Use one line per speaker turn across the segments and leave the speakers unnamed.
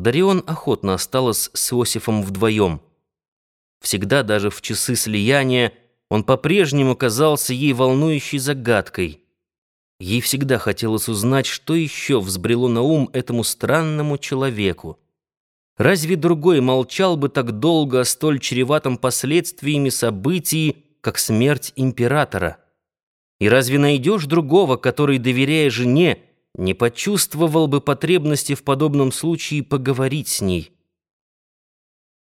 Дарион охотно осталась с Иосифом вдвоем. Всегда, даже в часы слияния, он по-прежнему казался ей волнующей загадкой. Ей всегда хотелось узнать, что еще взбрело на ум этому странному человеку. Разве другой молчал бы так долго о столь чреватом последствиями событий, как смерть императора? И разве найдешь другого, который, доверяя жене, не почувствовал бы потребности в подобном случае поговорить с ней.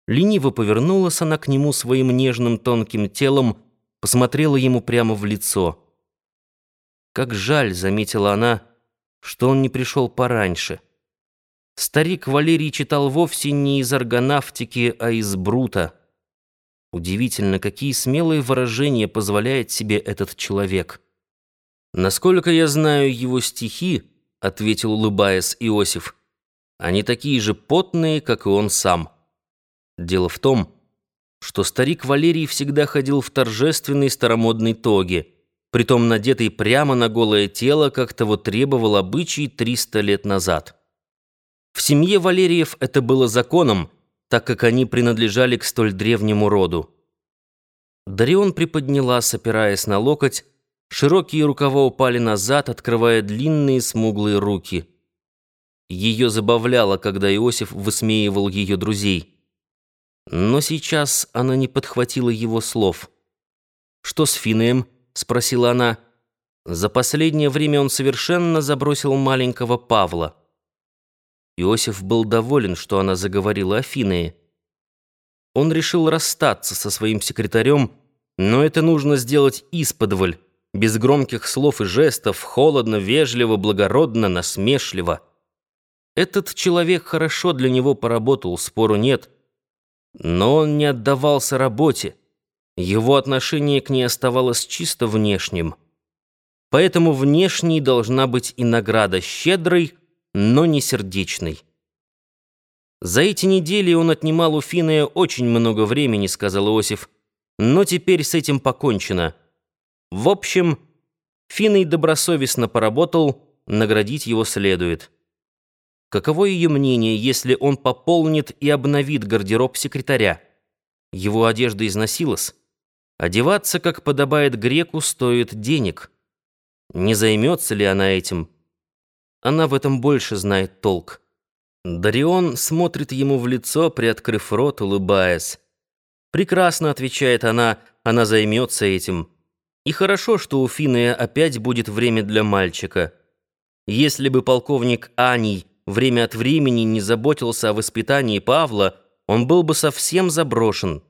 Лениво повернулась она к нему своим нежным тонким телом, посмотрела ему прямо в лицо. Как жаль, заметила она, что он не пришел пораньше. Старик Валерий читал вовсе не из аргонавтики, а из брута. Удивительно, какие смелые выражения позволяет себе этот человек. Насколько я знаю его стихи, — ответил, улыбаясь Иосиф. «Они такие же потные, как и он сам. Дело в том, что старик Валерий всегда ходил в торжественной старомодной тоге, притом надетый прямо на голое тело, как того требовал обычай триста лет назад. В семье Валериев это было законом, так как они принадлежали к столь древнему роду. Дарион приподнялась, опираясь на локоть, Широкие рукава упали назад, открывая длинные смуглые руки. Ее забавляло, когда Иосиф высмеивал ее друзей. Но сейчас она не подхватила его слов. «Что с Финеем?» — спросила она. За последнее время он совершенно забросил маленького Павла. Иосиф был доволен, что она заговорила о Финее. Он решил расстаться со своим секретарем, но это нужно сделать исподволь, без громких слов и жестов, холодно, вежливо, благородно, насмешливо. Этот человек хорошо для него поработал, спору нет. Но он не отдавался работе. Его отношение к ней оставалось чисто внешним. Поэтому внешней должна быть и награда щедрой, но не сердечной. «За эти недели он отнимал у Финея очень много времени», — сказал Иосиф. «Но теперь с этим покончено». В общем, Финный добросовестно поработал, наградить его следует. Каково ее мнение, если он пополнит и обновит гардероб секретаря? Его одежда износилась. Одеваться, как подобает греку, стоит денег. Не займется ли она этим? Она в этом больше знает толк. Дарион смотрит ему в лицо, приоткрыв рот, улыбаясь. «Прекрасно», — отвечает она, — «она займется этим». И хорошо, что у Финея опять будет время для мальчика. Если бы полковник Аний время от времени не заботился о воспитании Павла, он был бы совсем заброшен.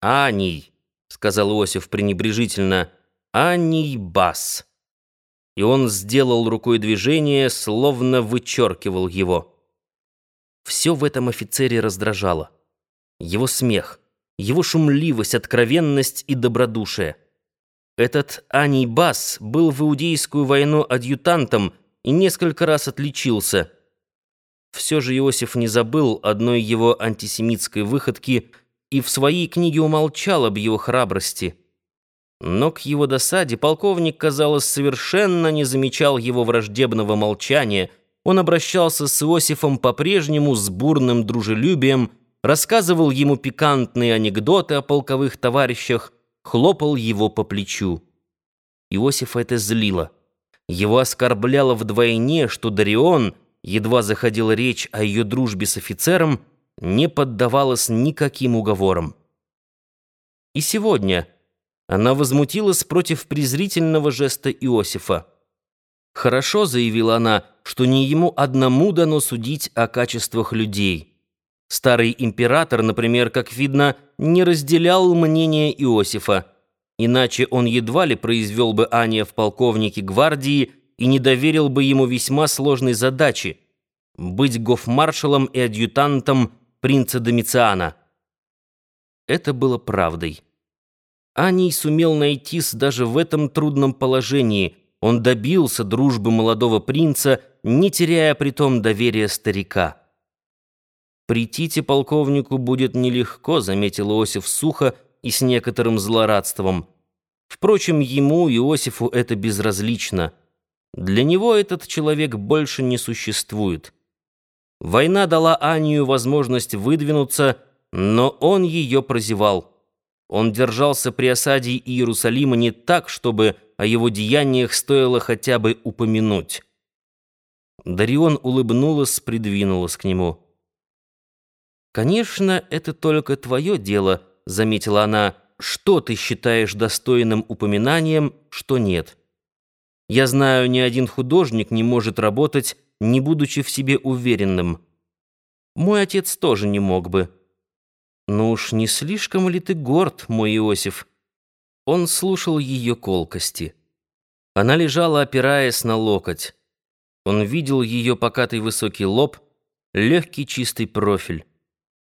«Аний», — сказал Иосиф пренебрежительно, — «Аний Бас». И он сделал рукой движение, словно вычеркивал его. Все в этом офицере раздражало. Его смех, его шумливость, откровенность и добродушие — этот Аний Бас был в Иудейскую войну адъютантом и несколько раз отличился. Все же Иосиф не забыл одной его антисемитской выходки и в своей книге умолчал об его храбрости. Но к его досаде полковник, казалось, совершенно не замечал его враждебного молчания. Он обращался с Иосифом по-прежнему с бурным дружелюбием, рассказывал ему пикантные анекдоты о полковых товарищах, хлопал его по плечу. Иосифа это злило. Его оскорбляло вдвойне, что Дарион, едва заходила речь о ее дружбе с офицером, не поддавалась никаким уговорам. И сегодня она возмутилась против презрительного жеста Иосифа. «Хорошо», — заявила она, — «что не ему одному дано судить о качествах людей». Старый император, например, как видно, не разделял мнение Иосифа, иначе он едва ли произвел бы Ания в полковнике гвардии и не доверил бы ему весьма сложной задачи — быть гофмаршалом и адъютантом принца Домициана. Это было правдой. Аний сумел найтись даже в этом трудном положении. Он добился дружбы молодого принца, не теряя при том доверия старика. «Притите полковнику будет нелегко», — заметил Иосиф сухо и с некоторым злорадством. Впрочем, ему, Иосифу, это безразлично. Для него этот человек больше не существует. Война дала Анию возможность выдвинуться, но он ее прозевал. Он держался при осаде Иерусалима не так, чтобы о его деяниях стоило хотя бы упомянуть. Дарион улыбнулась, придвинулась к нему. «Конечно, это только твое дело», — заметила она, — «что ты считаешь достойным упоминанием, что нет. Я знаю, ни один художник не может работать, не будучи в себе уверенным. Мой отец тоже не мог бы». «Ну уж не слишком ли ты горд, мой Иосиф?» Он слушал ее колкости. Она лежала, опираясь на локоть. Он видел ее покатый высокий лоб, легкий чистый профиль.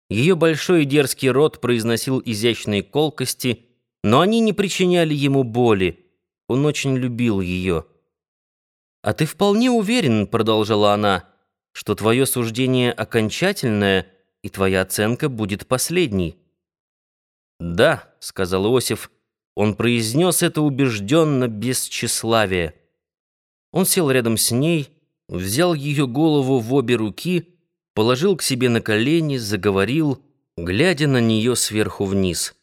Ее большой и дерзкий рот произносил изящные колкости, но они не причиняли ему боли. Он очень любил ее. «А ты вполне уверен, — продолжала она, — что твое суждение окончательное — и твоя оценка будет последней». «Да», — сказал Иосиф, — он произнес это убежденно, без тщеславия. Он сел рядом с ней, взял ее голову в обе руки, положил к себе на колени, заговорил, глядя на нее сверху вниз.